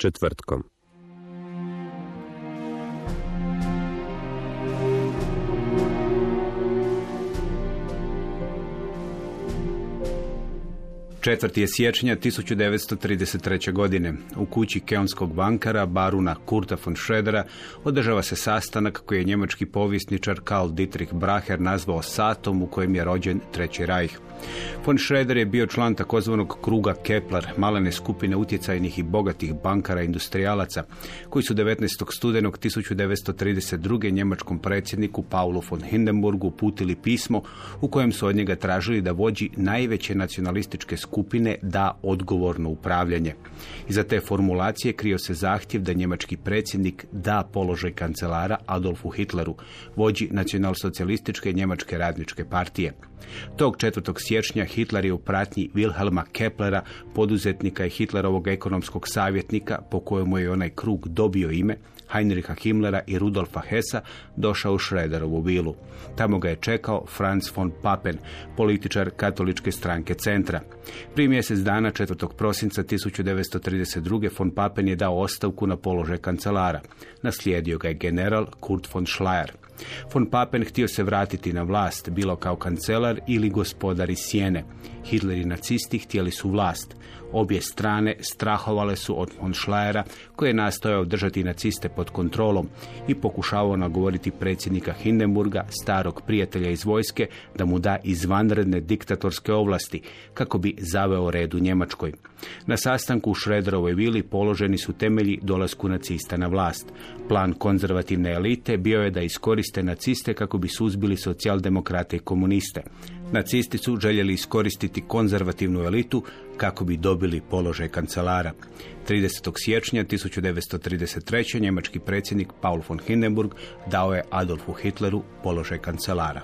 Četvrtkom. Četvrti je siječnja 1933. godine. U kući keonskog bankara Baruna Kurta von Schroedera održava se sastanak koji je njemački povjesničar Karl Dietrich Bracher nazvao satom u kojem je rođen Treći rajh. Von Schroeder je bio član takozvanog kruga Kepler, malene skupine utjecajnih i bogatih bankara industrijalaca, koji su 19. studenog 1932. njemačkom predsjedniku Paulu von Hindenburgu uputili pismo u kojem su od njega tražili da vođi najveće nacionalističke da odgovorno upravljanje. Iza te formulacije krio se zahtjev da njemački predsjednik da položaj kancelara Adolfu Hitleru, vođi nacionalsocijalističke njemačke radničke partije. Tog 4. siječnja Hitler je u pratnji Wilhelma Keplera, poduzetnika i Hitlerovog ekonomskog savjetnika, po kojemu je onaj krug dobio ime, Heinricha Himmlera i Rudolfa Hessa došao u Schröderovu vilu. Tamo ga je čekao Franz von Papen, političar katoličke stranke centra. Prije mjesec dana, 4. prosinca 1932. von Papen je dao ostavku na položaj kancelara. Naslijedio ga je general Kurt von Schleier. Von Papen htio se vratiti na vlast, bilo kao kancelar ili gospodar iz Sjene. Hitler i nacisti htjeli su vlast. Obje strane strahovale su od von koji je nastojao držati naciste pod kontrolom i pokušavao nagovoriti predsjednika Hindenburga, starog prijatelja iz vojske, da mu da izvanredne diktatorske ovlasti, kako bi zaveo red u Njemačkoj. Na sastanku u Šrederovoj vili položeni su temelji dolasku nacista na vlast. Plan konzervativne elite bio je da iskoriste naciste kako bi suzbili socijaldemokrate i komuniste. Nacisti su željeli iskoristiti konzervativnu elitu kako bi dobili položaj kancelara. 30. siječnja 1933. njemački predsjednik Paul von Hindenburg dao je Adolfu Hitleru položaj kancelara.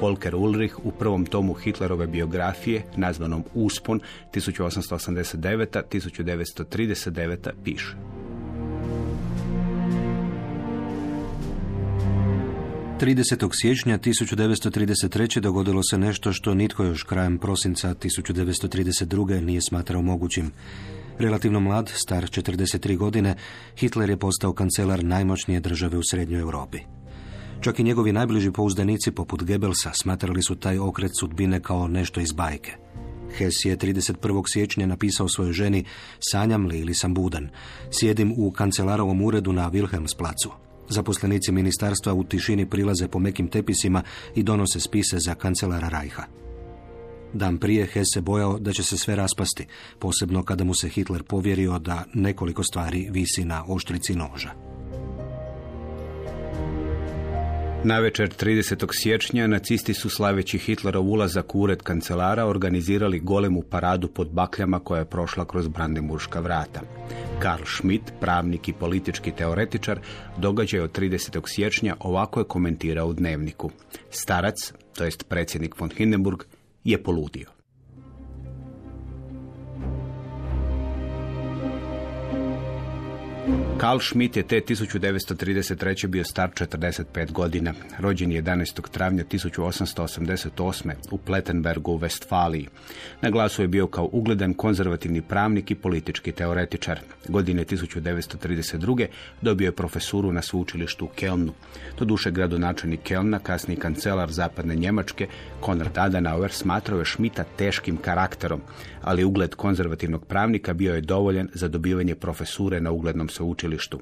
Volker Ulrich u prvom tomu Hitlerove biografije, nazvanom Uspon 1889-1939, piše. 30. siječnja 1933. dogodilo se nešto što nitko još krajem prosinca 1932. nije smatrao mogućim. Relativno mlad, star 43 godine, Hitler je postao kancelar najmoćnije države u Srednjoj Europi. Čak i njegovi najbliži pouzdanici poput Goebbelsa smatrali su taj okret sudbine kao nešto iz bajke. Hess je 31. siječnja napisao svojoj ženi Sanjam li ili sam budan. Sjedim u kancelarovom uredu na Wilhelmsplacu. Zaposlenici ministarstva u tišini prilaze po mekim tepisima i donose spise za kancelara Rajha. Dan prije Hess se bojao da će se sve raspasti, posebno kada mu se Hitler povjerio da nekoliko stvari visi na oštrici noža. Na večer 30. siječnja nacisti su slaveći Hitlerov ulazak u ured kancelara organizirali golemu paradu pod bakljama koja je prošla kroz Brandenburška vrata. Karl Schmidt, pravnik i politički teoretičar, događaj od 30. siječnja ovako je komentirao u dnevniku. Starac, to jest predsjednik von Hindenburg, je poludio. Karl Schmidt je te 1933. bio star 45 godina. Rođen je 11. travnja 1888. u Plettenbergu u Westfaliji. Na glasu je bio kao ugledan konzervativni pravnik i politički teoretičar. Godine 1932. dobio je profesuru na sveučilištu u Kelnu. Doduše gradonačelnik Kelna, kasni kancelar zapadne Njemačke, Konrad Adenauer smatrao je Schmidta teškim karakterom, ali ugled konzervativnog pravnika bio je dovoljan za dobivanje profesure na uglednom sveučilištu.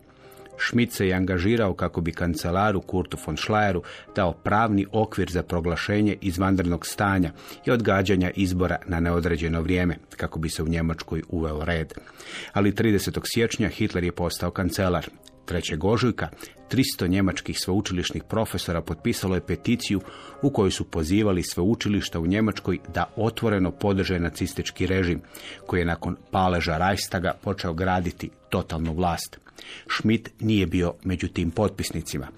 Schmidt se je angažirao kako bi kancelaru Kurtu von Schleieru dao pravni okvir za proglašenje izvanrednog stanja i odgađanja izbora na neodređeno vrijeme, kako bi se u Njemačkoj uveo red. Ali 30. siječnja Hitler je postao kancelar. 3. ožujka 300 njemačkih sveučilišnih profesora potpisalo je peticiju u kojoj su pozivali sveučilišta u Njemačkoj da otvoreno podrže nacistički režim, koji je nakon paleža Reichstaga počeo graditi totalnu vlast. Schmidt nije bio među tim potpisnicima.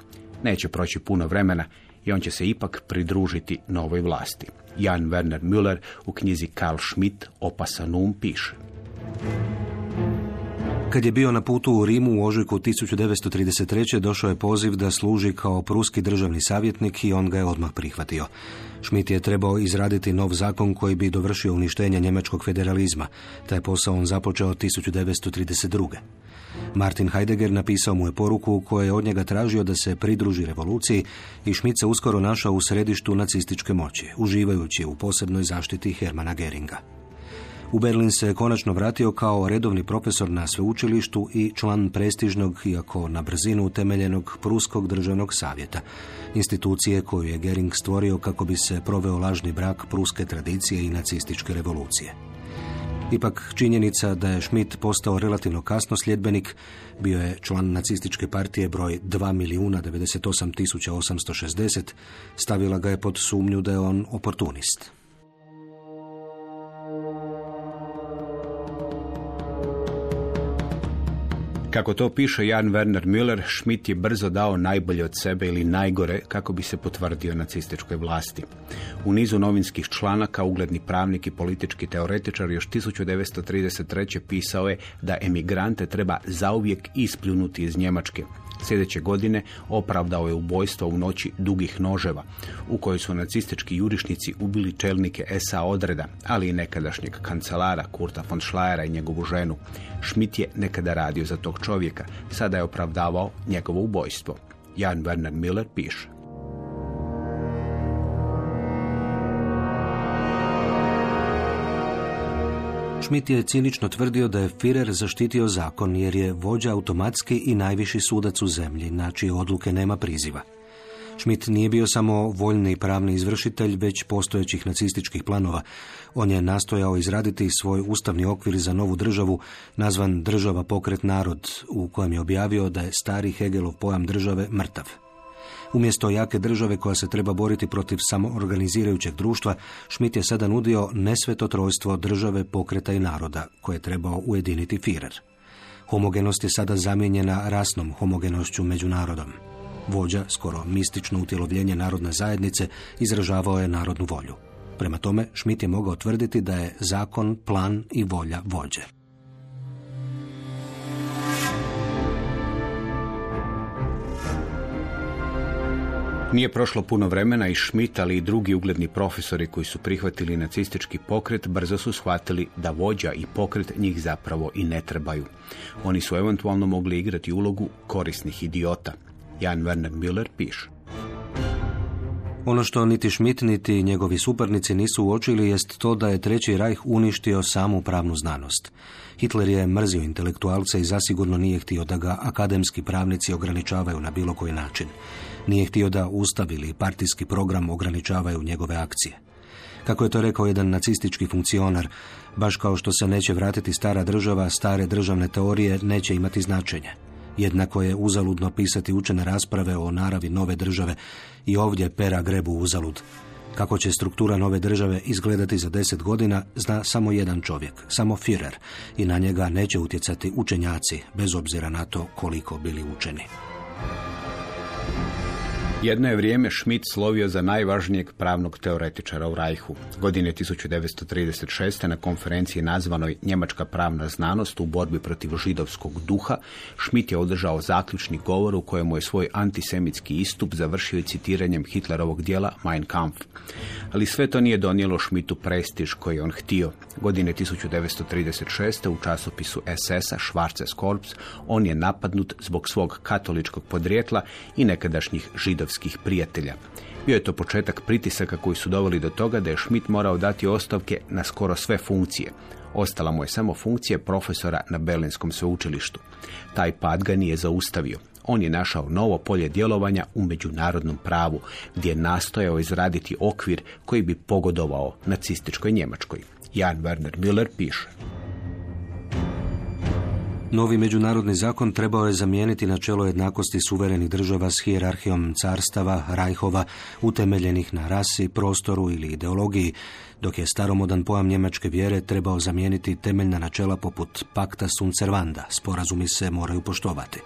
Neće proći puno vremena i on će se ipak pridružiti novoj vlasti. Jan Werner Müller u knjizi Karl Schmidt Opasan um piše. Kad je bio na putu u Rimu u ožujku 1933. došao je poziv da služi kao pruski državni savjetnik i on ga je odmah prihvatio. Schmidt je trebao izraditi nov zakon koji bi dovršio uništenje njemačkog federalizma. Taj posao on započeo 1932. Martin Heidegger napisao mu je poruku u kojoj je od njega tražio da se pridruži revoluciji i Schmidt se uskoro našao u središtu nacističke moći, uživajući u posebnoj zaštiti Hermana Geringa. U Berlin se konačno vratio kao redovni profesor na sveučilištu i član prestižnog, iako na brzinu utemeljenog, Pruskog državnog savjeta, institucije koju je Gering stvorio kako bi se proveo lažni brak pruske tradicije i nacističke revolucije. Ipak činjenica da je Schmidt postao relativno kasno sljedbenik, bio je član nacističke partije broj 2 milijuna 98 stavila ga je pod sumnju da je on oportunist. Kako to piše Jan Werner Müller, Schmidt je brzo dao najbolje od sebe ili najgore kako bi se potvrdio nacističkoj vlasti. U nizu novinskih članaka ugledni pravnik i politički teoretičar još 1933. pisao je da emigrante treba zauvijek ispljunuti iz Njemačke. Sljedeće godine opravdao je ubojstvo u noći dugih noževa, u kojoj su nacistički jurišnici ubili čelnike SA odreda, ali i nekadašnjeg kancelara Kurta von Schleiera i njegovu ženu. Schmidt je nekada radio za tog čovjeka, sada je opravdavao njegovo ubojstvo. Jan Werner Miller piše. Schmidt je cinično tvrdio da je Führer zaštitio zakon jer je vođa automatski i najviši sudac u zemlji, na čije odluke nema priziva. Schmidt nije bio samo voljni i pravni izvršitelj, već postojećih nacističkih planova. On je nastojao izraditi svoj ustavni okvir za novu državu, nazvan država pokret narod, u kojem je objavio da je stari Hegelov pojam države mrtav. Umjesto jake države koja se treba boriti protiv samoorganizirajućeg društva, Schmidt je sada nudio nesveto trojstvo države, pokreta i naroda, koje je trebao ujediniti Führer. Homogenost je sada zamijenjena rasnom homogenošću među narodom. Vođa, skoro mistično utjelovljenje narodne zajednice, izražavao je narodnu volju. Prema tome, Schmidt je mogao tvrditi da je zakon, plan i volja vođe. Nije prošlo puno vremena i Schmidt, ali i drugi ugledni profesori koji su prihvatili nacistički pokret, brzo su shvatili da vođa i pokret njih zapravo i ne trebaju. Oni su eventualno mogli igrati ulogu korisnih idiota. Jan Werner Müller piše. Ono što niti Schmidt niti njegovi suparnici nisu uočili jest to da je Treći rajh uništio samu pravnu znanost. Hitler je mrzio intelektualce i zasigurno nije htio da ga akademski pravnici ograničavaju na bilo koji način. Nije htio da ustav ili partijski program ograničavaju njegove akcije. Kako je to rekao jedan nacistički funkcionar, baš kao što se neće vratiti stara država, stare državne teorije neće imati značenje. Jednako je uzaludno pisati učene rasprave o naravi nove države i ovdje pera grebu uzalud. Kako će struktura nove države izgledati za deset godina, zna samo jedan čovjek, samo Führer, i na njega neće utjecati učenjaci, bez obzira na to koliko bili učeni. Jedno je vrijeme Schmidt slovio za najvažnijeg pravnog teoretičara u Rajhu. Godine 1936. na konferenciji nazvanoj Njemačka pravna znanost u borbi protiv židovskog duha, Schmidt je održao zaključni govor u kojemu je svoj antisemitski istup završio citiranjem Hitlerovog dijela Mein Kampf. Ali sve to nije donijelo Schmidtu prestiž koji je on htio. Godine 1936. u časopisu SS-a Schwarzes Korps on je napadnut zbog svog katoličkog podrijetla i nekadašnjih židovskih prijatelja. Bio je to početak pritisaka koji su doveli do toga da je Schmidt morao dati ostavke na skoro sve funkcije. Ostala mu je samo funkcija profesora na Berlinskom sveučilištu. Taj pad ga nije zaustavio. On je našao novo polje djelovanja u međunarodnom pravu, gdje je nastojao izraditi okvir koji bi pogodovao nacističkoj Njemačkoj. Jan Werner Müller piše. Novi međunarodni zakon trebao je zamijeniti načelo jednakosti suverenih država s hijerarhijom carstava, rajhova, utemeljenih na rasi, prostoru ili ideologiji, dok je staromodan pojam njemačke vjere trebao zamijeniti temeljna načela poput pakta sunt servanda, sporazumi se moraju poštovati.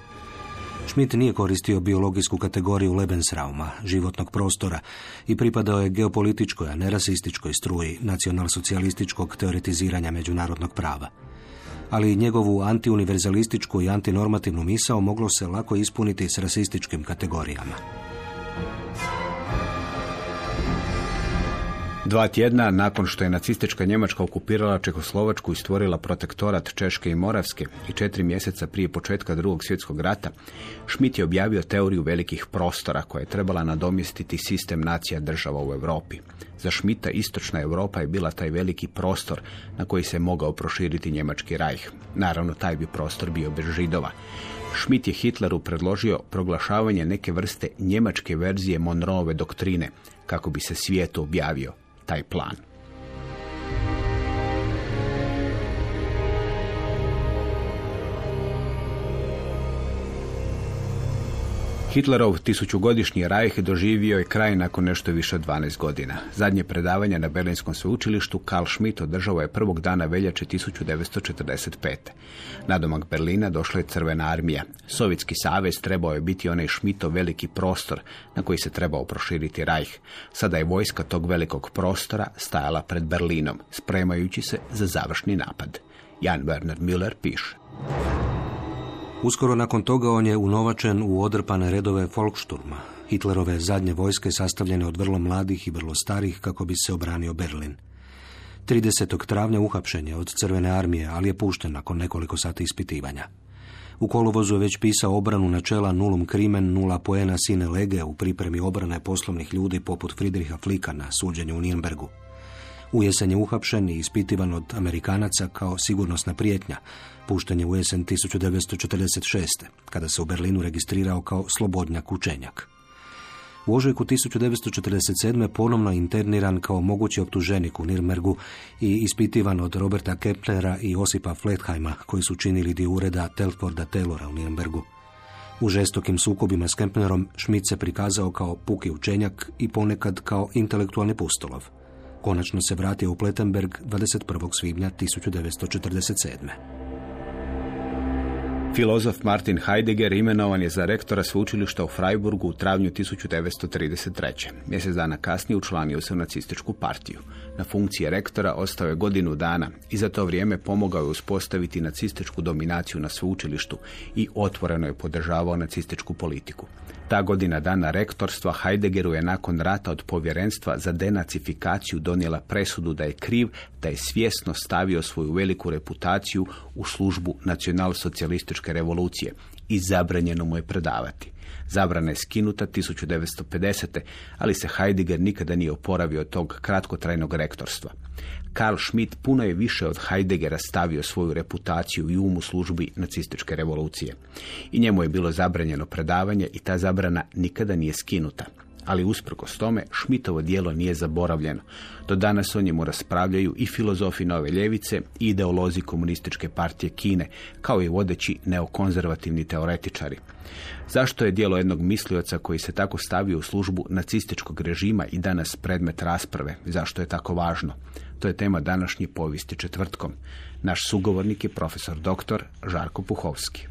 Schmidt nije koristio biologijsku kategoriju Lebensrauma, životnog prostora, i pripadao je geopolitičkoj, a ne rasističkoj struji nacionalsocijalističkog teoretiziranja međunarodnog prava ali i njegovu antiuniverzalističku i antinormativnu misao moglo se lako ispuniti s rasističkim kategorijama. Dva tjedna nakon što je nacistička Njemačka okupirala Čehoslovačku i stvorila protektorat Češke i Moravske i četiri mjeseca prije početka drugog svjetskog rata, Schmidt je objavio teoriju velikih prostora koja je trebala nadomjestiti sistem nacija država u Europi. Za Schmidta istočna Europa je bila taj veliki prostor na koji se mogao proširiti njemački rajh. Naravno, taj bi prostor bio bez židova. Schmidt je Hitleru predložio proglašavanje neke vrste njemačke verzije Monroeve doktrine, kako bi se svijetu objavio taj plan. Hitlerov tisućugodišnji rajh doživio je kraj nakon nešto više od 12 godina. Zadnje predavanje na Berlinskom sveučilištu Karl Schmidt održao je prvog dana veljače 1945. Nadomak Berlina došla je crvena armija. Sovjetski savez trebao je biti onaj Schmidtov veliki prostor na koji se trebao proširiti rajh. Sada je vojska tog velikog prostora stajala pred Berlinom, spremajući se za završni napad. Jan Werner Müller piše. Uskoro nakon toga on je unovačen u odrpane redove Volksturma, Hitlerove zadnje vojske sastavljene od vrlo mladih i vrlo starih kako bi se obranio Berlin. 30. travnja uhapšen je od crvene armije, ali je pušten nakon nekoliko sati ispitivanja. U kolovozu je već pisao obranu načela nulum krimen, nula poena sine lege u pripremi obrane poslovnih ljudi poput Friedricha Flika na suđenju u Nirnbergu. U jesen je uhapšen i ispitivan od Amerikanaca kao sigurnosna prijetnja. Pušten je u jesen 1946. kada se u Berlinu registrirao kao slobodnjak učenjak. U ožujku 1947. ponovno interniran kao mogući optuženik u Nirmergu i ispitivan od Roberta Keplera i Osipa Fletheima, koji su činili dio ureda Telforda Taylora u Nirnbergu. U žestokim sukobima s Kempnerom Schmidt se prikazao kao puki učenjak i ponekad kao intelektualni pustolov. Konačno se vratio u Plettenberg 21. svibnja 1947. Filozof Martin Heidegger imenovan je za rektora sveučilišta u Freiburgu u travnju 1933. Mjesec dana kasnije učlanio se u nacističku partiju. Na funkcije rektora ostao je godinu dana i za to vrijeme pomogao je uspostaviti nacističku dominaciju na sveučilištu i otvoreno je podržavao nacističku politiku. Ta godina dana rektorstva Heideggeru je nakon rata od povjerenstva za denacifikaciju donijela presudu da je kriv, da je svjesno stavio svoju veliku reputaciju u službu nacionalsocijalističke revolucije i zabranjeno mu je predavati. Zabrana je skinuta 1950. ali se Heidegger nikada nije oporavio od tog kratkotrajnog rektorstva. Karl Schmidt puno je više od Heideggera stavio svoju reputaciju i um u službi nacističke revolucije. I njemu je bilo zabranjeno predavanje i ta zabrana nikada nije skinuta. Ali usprkos tome, Schmidtovo dijelo nije zaboravljeno. Do danas o njemu raspravljaju i filozofi nove ljevice i ideolozi komunističke partije Kine, kao i vodeći neokonzervativni teoretičari. Zašto je dijelo jednog mislioca koji se tako stavio u službu nacističkog režima i danas predmet rasprave? Zašto je tako važno? To je tema današnje povijesti četvrtkom. Naš sugovornik je profesor dr. Žarko Puhovski.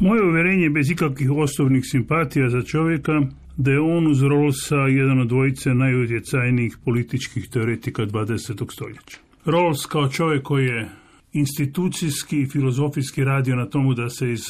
Moje uvjerenje bez ikakvih osobnih simpatija za čovjeka da je on uz Rawlsa jedan od dvojice najutjecajnijih političkih teoretika 20. stoljeća. Rawls kao čovjek koji je institucijski i filozofijski radio na tomu da se iz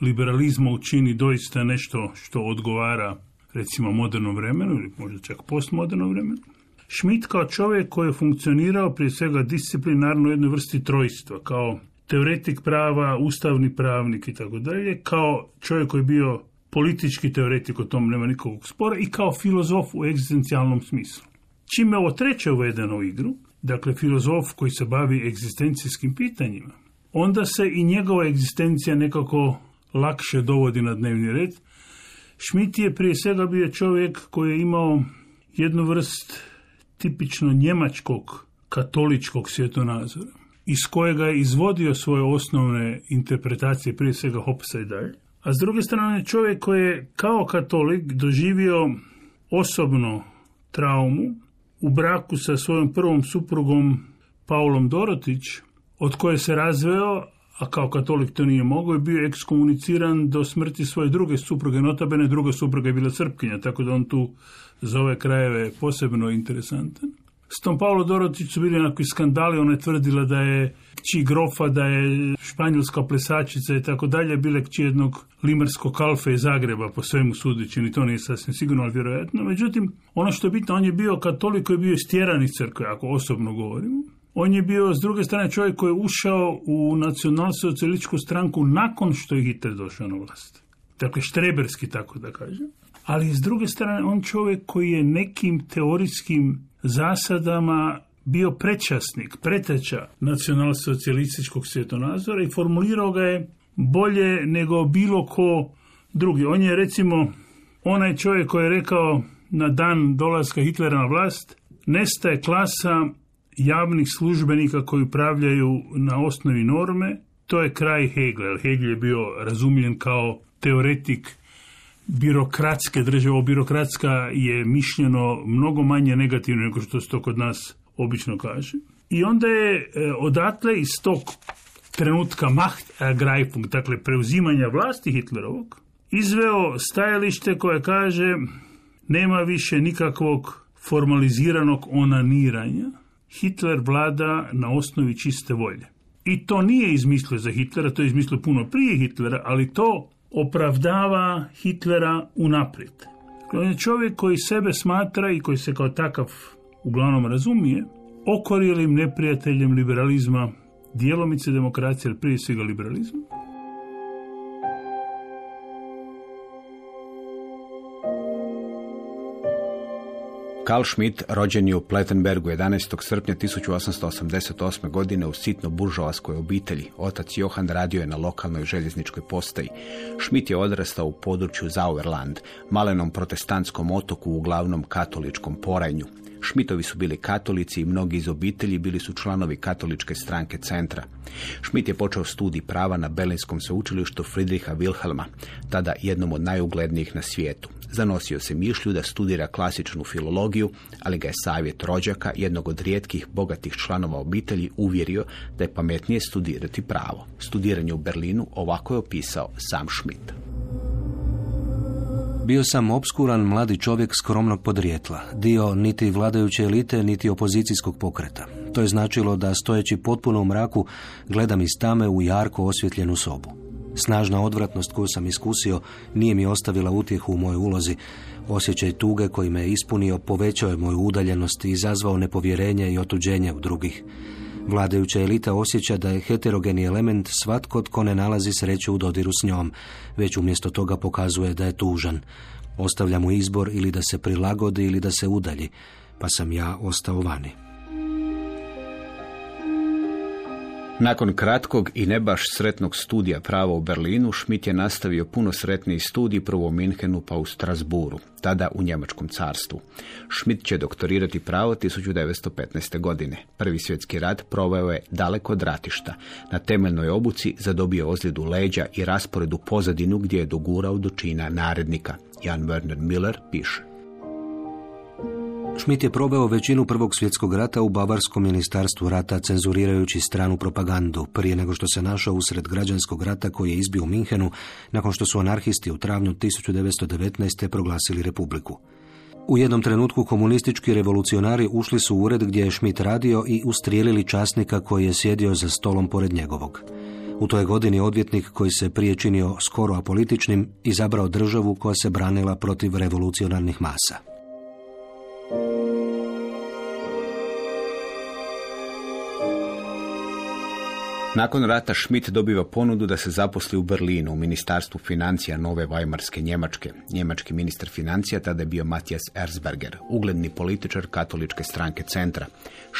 liberalizma učini doista nešto što odgovara recimo modernom vremenu ili možda čak postmodernom vremenu. Schmidt kao čovjek koji je funkcionirao prije svega disciplinarno u jednoj vrsti trojstva, kao teoretik prava, ustavni pravnik i tako dalje, kao čovjek koji je bio politički teoretik, o tom nema nikakvog spora, i kao filozof u egzistencijalnom smislu. Čime ovo treće uvedeno u igru, dakle filozof koji se bavi egzistencijskim pitanjima, onda se i njegova egzistencija nekako lakše dovodi na dnevni red. Schmidt je prije svega bio čovjek koji je imao jednu vrst tipično njemačkog katoličkog svjetonazora iz kojega je izvodio svoje osnovne interpretacije, prije svega Hopsa i dalje. A s druge strane čovjek koji je kao katolik doživio osobno traumu u braku sa svojom prvom suprugom Paulom Dorotić, od koje se razveo, a kao katolik to nije mogao, je bio ekskomuniciran do smrti svoje druge supruge, notabene druga supruga je bila Srpkinja, tako da on tu za ove krajeve posebno interesantan. S tom Paolo Dorotić su bili onakvi skandali, ona je tvrdila da je kći grofa, da je španjolska plesačica i tako dalje, bile kći jednog limarskog kalfe iz Zagreba, po svemu sudići, ni to nije sasvim sigurno, ali vjerojatno. Međutim, ono što je bitno, on je bio katolik koji je bio stjeran iz crkve, ako osobno govorimo. On je bio, s druge strane, čovjek koji je ušao u nacionalsocijalističku stranku nakon što je Hitler došao na vlast. Dakle, štreberski, tako da kažem. Ali s druge strane, on čovjek koji je nekim teorijskim zasadama bio prečasnik, preteča nacionalsocijalističkog svjetonazora i formulirao ga je bolje nego bilo ko drugi. On je recimo onaj čovjek koji je rekao na dan dolaska Hitlera na vlast, nestaje klasa javnih službenika koji upravljaju na osnovi norme, to je kraj Hegel. Hegel je bio razumljen kao teoretik birokratske države. Ovo birokratska je mišljeno mnogo manje negativno nego što se to kod nas obično kaže. I onda je e, odatle iz tog trenutka Macht Ergreifung, dakle preuzimanja vlasti Hitlerovog, izveo stajalište koje kaže nema više nikakvog formaliziranog onaniranja. Hitler vlada na osnovi čiste volje. I to nije izmislio za Hitlera, to je izmislio puno prije Hitlera, ali to opravdava Hitlera unaprijed. On je čovjek koji sebe smatra i koji se kao takav uglavnom razumije, okorijelim neprijateljem liberalizma, dijelomice demokracije, ali prije svega liberalizma. Karl Schmidt rođen je u Plettenbergu 11. srpnja 1888. godine u sitno buržovaskoj obitelji. Otac Johan radio je na lokalnoj željezničkoj postaji. Schmidt je odrastao u području Zauerland, malenom protestantskom otoku u glavnom katoličkom porajnju. Šmitovi su bili katolici i mnogi iz obitelji bili su članovi katoličke stranke centra. Šmit je počeo studij prava na Berlinskom sveučilištu Friedricha Wilhelma, tada jednom od najuglednijih na svijetu. Zanosio se mišlju da studira klasičnu filologiju, ali ga je savjet rođaka, jednog od rijetkih bogatih članova obitelji, uvjerio da je pametnije studirati pravo. Studiranje u Berlinu ovako je opisao sam Schmidt. Bio sam obskuran mladi čovjek skromnog podrijetla, dio niti vladajuće elite, niti opozicijskog pokreta. To je značilo da stojeći potpuno u mraku gledam iz tame u jarko osvjetljenu sobu. Snažna odvratnost koju sam iskusio nije mi ostavila utjehu u mojoj ulozi. Osjećaj tuge koji me ispunio povećao je moju udaljenost i izazvao nepovjerenje i otuđenje u drugih. Vladajuća elita osjeća da je heterogeni element svatko tko ne nalazi sreću u dodiru s njom, već umjesto toga pokazuje da je tužan. Ostavlja mu izbor ili da se prilagodi ili da se udalji, pa sam ja ostao vani. Nakon kratkog i ne baš sretnog studija prava u Berlinu, Schmidt je nastavio puno sretniji studij prvo u Minhenu pa u Strasburu, tada u Njemačkom carstvu. Schmidt će doktorirati pravo 1915. godine. Prvi svjetski rat proveo je daleko od ratišta. Na temeljnoj obuci zadobio ozljedu leđa i rasporedu pozadinu gdje je dogurao do čina narednika. Jan Werner Miller piše. Schmidt je probao većinu Prvog svjetskog rata u Bavarskom ministarstvu rata cenzurirajući stranu propagandu prije nego što se našao usred građanskog rata koji je izbio u Minhenu nakon što su anarhisti u travnju 1919. proglasili republiku. U jednom trenutku komunistički revolucionari ušli su u ured gdje je Schmidt radio i ustrijelili časnika koji je sjedio za stolom pored njegovog. U toj godini odvjetnik koji se prije činio skoro apolitičnim izabrao državu koja se branila protiv revolucionarnih masa. Nakon rata Schmidt dobiva ponudu da se zaposli u Berlinu u Ministarstvu financija Nove Vajmarske Njemačke. Njemački ministar financija tada je bio Matijas Erzberger, ugledni političar katoličke stranke centra.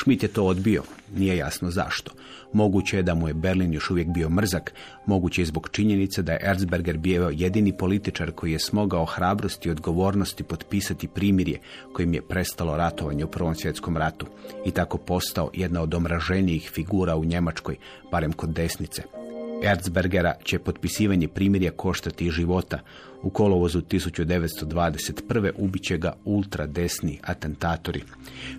Schmidt je to odbio, nije jasno zašto. Moguće je da mu je Berlin još uvijek bio mrzak, moguće je zbog činjenice da je Erzberger bio jedini političar koji je smogao hrabrosti i odgovornosti potpisati primirje kojim je prestalo ratovanje u Prvom svjetskom ratu i tako postao jedna od omraženijih figura u Njemačkoj, barem kod desnice. Erzbergera će potpisivanje primirja koštati života. U kolovozu 1921. ubiće ga ultradesni atentatori.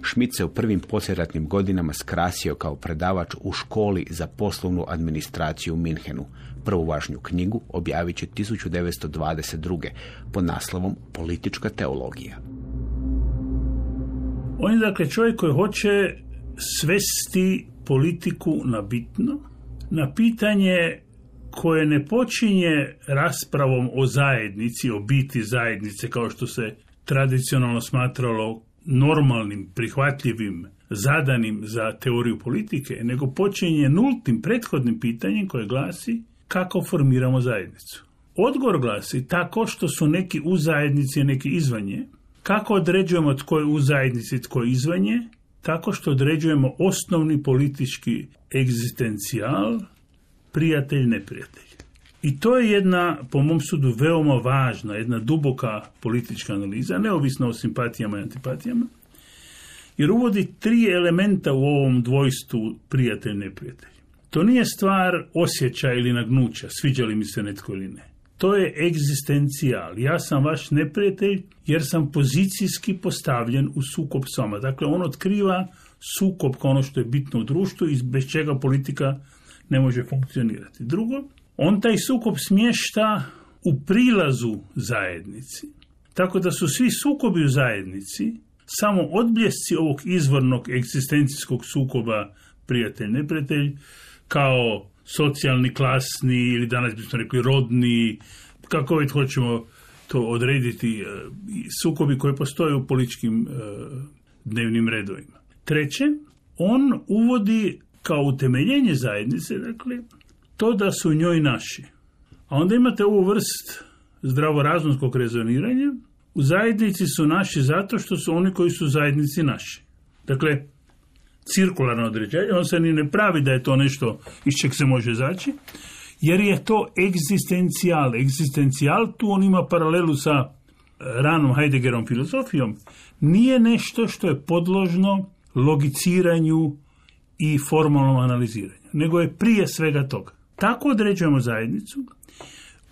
Schmidt se u prvim posljeratnim godinama skrasio kao predavač u školi za poslovnu administraciju u Minhenu. Prvu važnju knjigu objavit će 1922. pod naslovom Politička teologija. On je dakle čovjek koji hoće svesti politiku na bitno, na pitanje koje ne počinje raspravom o zajednici, o biti zajednice kao što se tradicionalno smatralo normalnim, prihvatljivim, zadanim za teoriju politike, nego počinje nultim prethodnim pitanjem koje glasi kako formiramo zajednicu. Odgovor glasi tako što su neki u zajednici, neki izvanje. Kako određujemo tko je u zajednici, tko je izvanje? Tako što određujemo osnovni politički egzistencijal, prijatelj, neprijatelj. I to je jedna, po mom sudu, veoma važna, jedna duboka politička analiza, neovisno o simpatijama i antipatijama, jer uvodi tri elementa u ovom dvojstvu prijatelj, neprijatelj. To nije stvar osjećaja ili nagnuća, sviđa li mi se netko ili ne. To je egzistencijal. Ja sam vaš neprijatelj jer sam pozicijski postavljen u sukob s vama. Dakle, on otkriva sukob kao ono što je bitno u društvu i bez čega politika ne može funkcionirati. Drugo, on taj sukob smješta u prilazu zajednici. Tako da su svi sukobi u zajednici samo odbljesci ovog izvornog egzistencijskog sukoba prijatelj-neprijatelj, kao socijalni, klasni ili danas bismo rekli rodni, kako već hoćemo to odrediti, e, sukobi koji postoje u političkim e, dnevnim redovima. Treće, on uvodi kao utemeljenje zajednice, dakle, to da su njoj naši. A onda imate ovu vrst zdravorazumskog rezoniranja. U zajednici su naši zato što su oni koji su zajednici naši. Dakle, cirkularno određenje, on se ni ne pravi da je to nešto iz čeg se može zaći, jer je to egzistencijal. Egzistencijal, tu on ima paralelu sa e, ranom Heideggerom filozofijom, nije nešto što je podložno logiciranju i formalnom analiziranju, nego je prije svega toga. Tako određujemo zajednicu.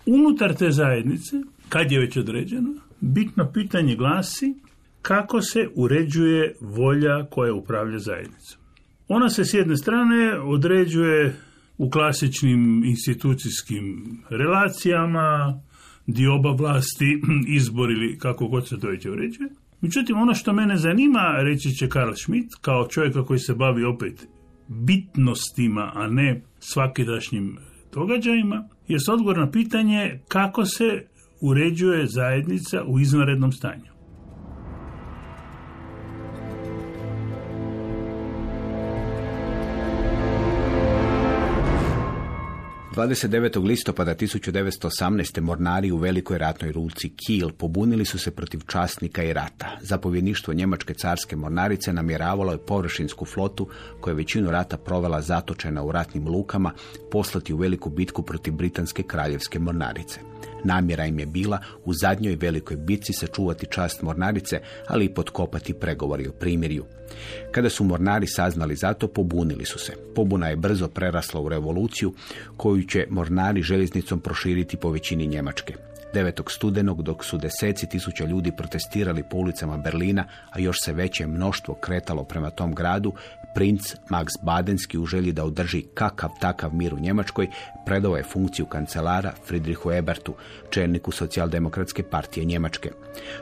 Unutar te zajednice, kad je već određeno, bitno pitanje glasi kako se uređuje volja koja upravlja zajednicom. Ona se s jedne strane određuje u klasičnim institucijskim relacijama, dioba vlasti, izbor ili kako god se to već uređuje. Međutim, ono što mene zanima, reći će Karl Schmidt, kao čovjeka koji se bavi opet bitnostima, a ne svakidašnjim događajima, je odgovor na pitanje kako se uređuje zajednica u izvanrednom stanju. 29. listopada 1918. mornari u velikoj ratnoj ruci Kiel pobunili su se protiv časnika i rata. Zapovjedništvo Njemačke carske mornarice namjeravalo je površinsku flotu koja je većinu rata provela zatočena u ratnim lukama poslati u veliku bitku protiv britanske kraljevske mornarice. Namjera im je bila u zadnjoj velikoj bitci sačuvati čast mornarice, ali i potkopati pregovori o primirju. Kada su mornari saznali za to, pobunili su se. Pobuna je brzo prerasla u revoluciju koju će mornari željeznicom proširiti po većini Njemačke. 9. studenog, dok su deseci tisuća ljudi protestirali po ulicama Berlina, a još se veće mnoštvo kretalo prema tom gradu, princ Max Badenski u želji da održi kakav takav mir u Njemačkoj, predao je funkciju kancelara Friedrichu Ebertu, čelniku socijaldemokratske partije Njemačke.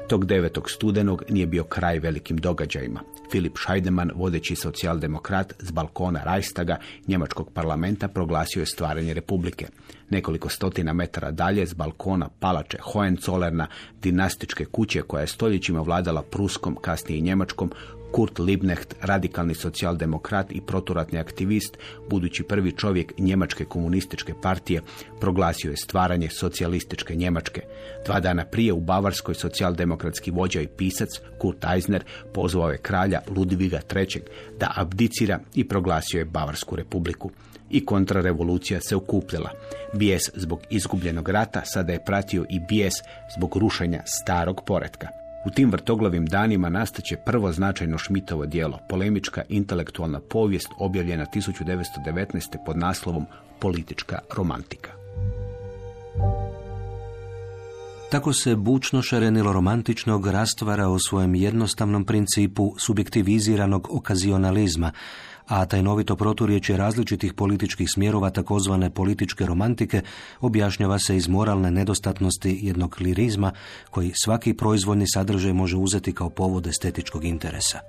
Tog 9. studenog nije bio kraj velikim događajima. Filip Scheidemann, vodeći socijaldemokrat s balkona Reichstaga njemačkog parlamenta, proglasio je stvaranje republike. Nekoliko stotina metara dalje s balkona palače Hohenzollerna, dinastičke kuće koja je stoljećima vladala Pruskom, kasnije i Njemačkom, Kurt Liebknecht, radikalni socijaldemokrat i proturatni aktivist, budući prvi čovjek Njemačke komunističke partije, proglasio je stvaranje socijalističke Njemačke. Dva dana prije u Bavarskoj socijaldemokratski vođa i pisac Kurt Eisner pozvao je kralja Ludviga III. da abdicira i proglasio je Bavarsku republiku i kontrarevolucija se okupljala. Bijes zbog izgubljenog rata sada je pratio i bijes zbog rušenja starog poretka. U tim vrtoglavim danima nastaće prvo značajno Šmitovo dijelo, polemička intelektualna povijest objavljena 1919. pod naslovom Politička romantika. Tako se bučno šarenilo romantičnog rastvara u svojem jednostavnom principu subjektiviziranog okazionalizma, a tajnovito proturječje različitih političkih smjerova takozvane političke romantike objašnjava se iz moralne nedostatnosti jednog lirizma koji svaki proizvodni sadržaj može uzeti kao povod estetičkog interesa.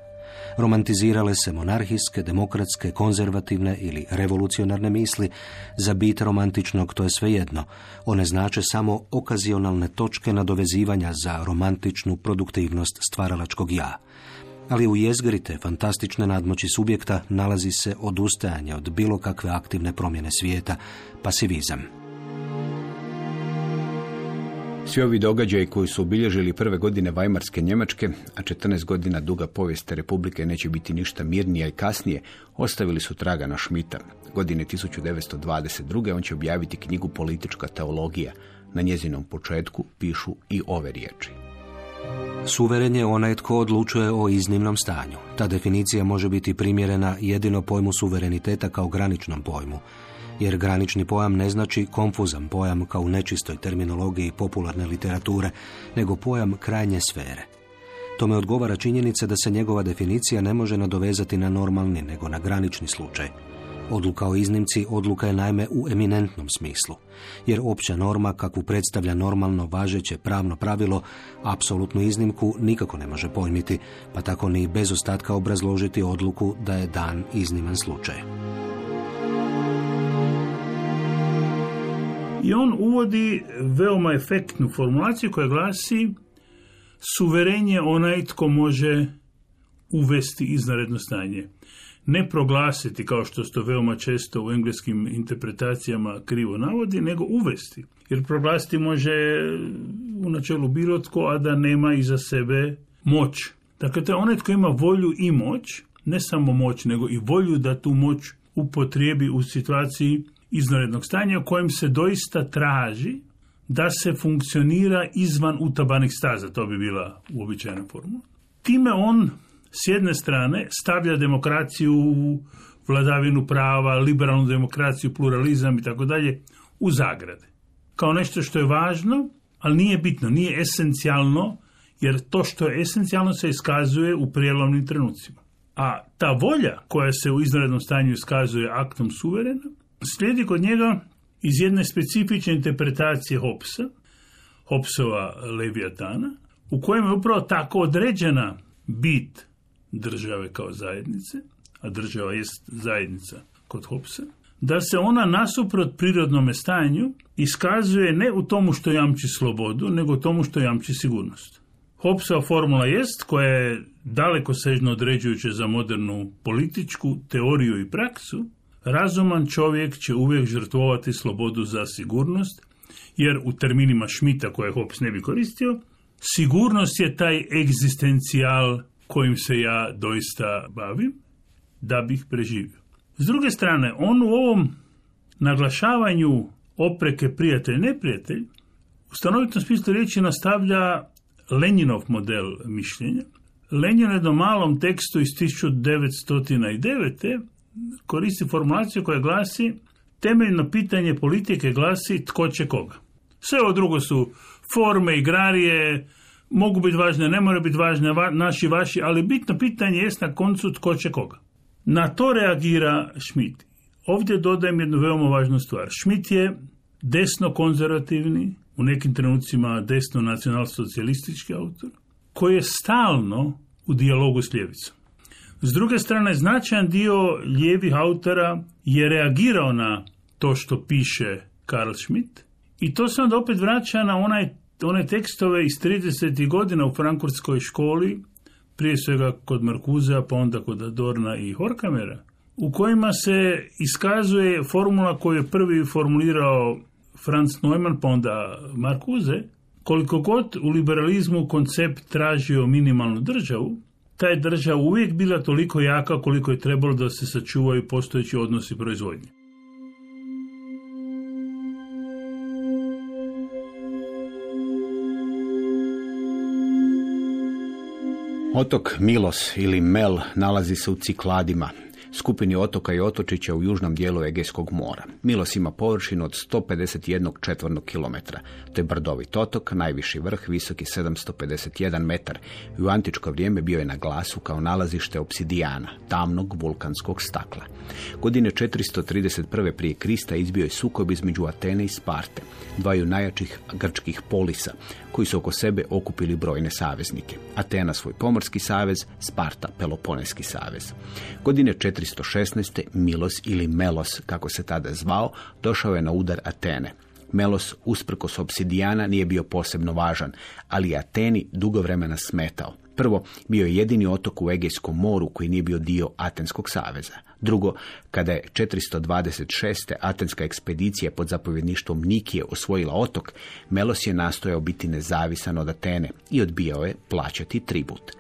Romantizirale se monarhijske, demokratske, konzervativne ili revolucionarne misli, za bit romantičnog to je svejedno. One znače samo okazionalne točke nadovezivanja za romantičnu produktivnost stvaralačkog ja ali u jezgrite fantastične nadmoći subjekta nalazi se odustajanje od bilo kakve aktivne promjene svijeta, pasivizam. Svi ovi događaji koji su obilježili prve godine Vajmarske Njemačke, a 14 godina duga povijest Republike neće biti ništa mirnija i kasnije, ostavili su traga na Šmita. Godine 1922. on će objaviti knjigu Politička teologija. Na njezinom početku pišu i ove riječi. Suveren je onaj tko odlučuje o iznimnom stanju. Ta definicija može biti primjerena jedino pojmu suvereniteta kao graničnom pojmu, jer granični pojam ne znači konfuzan pojam kao u nečistoj terminologiji popularne literature, nego pojam krajnje sfere. Tome odgovara činjenica da se njegova definicija ne može nadovezati na normalni, nego na granični slučaj. Odluka o iznimci odluka je naime u eminentnom smislu, jer opća norma kakvu predstavlja normalno važeće pravno pravilo, apsolutnu iznimku nikako ne može pojmiti, pa tako ni bez ostatka obrazložiti odluku da je dan izniman slučaj. I on uvodi veoma efektnu formulaciju koja glasi suverenje onaj tko može uvesti iznaredno stanje ne proglasiti, kao što se to veoma često u engleskim interpretacijama krivo navodi, nego uvesti. Jer proglasiti može u načelu bilo tko, a da nema iza sebe moć. Dakle, to je onaj tko ima volju i moć, ne samo moć, nego i volju da tu moć upotrijebi u situaciji izvanrednog stanja u kojem se doista traži da se funkcionira izvan utabanih staza, to bi bila uobičajena formula. Time on s jedne strane stavlja demokraciju, vladavinu prava, liberalnu demokraciju, pluralizam i tako dalje u zagrade. Kao nešto što je važno, ali nije bitno, nije esencijalno, jer to što je esencijalno se iskazuje u prijelomnim trenucima. A ta volja koja se u izvanrednom stanju iskazuje aktom suverena, slijedi kod njega iz jedne specifične interpretacije Hopsa, Hopsova Leviatana, u kojem je upravo tako određena bit države kao zajednice, a država jest zajednica kod Hopsa, da se ona nasuprot prirodnom stanju iskazuje ne u tomu što jamči slobodu, nego u tomu što jamči sigurnost. Hopsova formula jest koja je daleko sežno određujuća za modernu političku teoriju i praksu, razuman čovjek će uvijek žrtvovati slobodu za sigurnost, jer u terminima Šmita koje Hops ne bi koristio, sigurnost je taj egzistencijal kojim se ja doista bavim, da bih preživio. S druge strane, on u ovom naglašavanju opreke prijatelj-neprijatelj u stanovitom smislu riječi nastavlja Leninov model mišljenja. Lenin u jednom malom tekstu iz 1909. koristi formulaciju koja glasi temeljno pitanje politike glasi tko će koga. Sve ovo drugo su forme, igrarije, mogu biti važne, ne moraju biti važne, naši, vaši, ali bitno pitanje je na koncu tko će koga. Na to reagira Schmidt. Ovdje dodajem jednu veoma važnu stvar. Schmidt je desno konzervativni, u nekim trenucima desno nacionalsocijalistički autor, koji je stalno u dijalogu s ljevicom. S druge strane, značajan dio lijevih autora je reagirao na to što piše Karl Schmidt i to se onda opet vraća na onaj one tekstove iz 30. godina u Frankfurtskoj školi prije svega kod Markuzea, pa onda kod Adorna i Horkamera, u kojima se iskazuje formula koju je prvi formulirao Franz Neumann, pa onda Markuze, koliko god u liberalizmu koncept tražio minimalnu državu, ta je država uvijek bila toliko jaka koliko je trebalo da se sačuvaju postojeći odnosi proizvodnje. Otok Milos ili Mel nalazi se u Cikladima, skupini otoka i otočića u južnom dijelu Egejskog mora. Milos ima površinu od 151 četvornog kilometra. To je brdovit otok, najviši vrh, visoki 751 metar. I u antičko vrijeme bio je na glasu kao nalazište obsidijana, tamnog vulkanskog stakla. Godine 431. prije Krista izbio je sukob između Atene i Sparte, dvaju najjačih grčkih polisa, koji su oko sebe okupili brojne saveznike. Atena svoj pomorski savez, Sparta Peloponeski savez. Godine 416. Milos ili Melos, kako se tada zvao, došao je na udar Atene. Melos, usprkos obsidijana, nije bio posebno važan, ali je Ateni dugo vremena smetao. Prvo, bio je jedini otok u Egejskom moru koji nije bio dio Atenskog saveza. Drugo, kada je 426. Atenska ekspedicija pod zapovjedništvom Nikije osvojila otok, Melos je nastojao biti nezavisan od Atene i odbijao je plaćati tribut.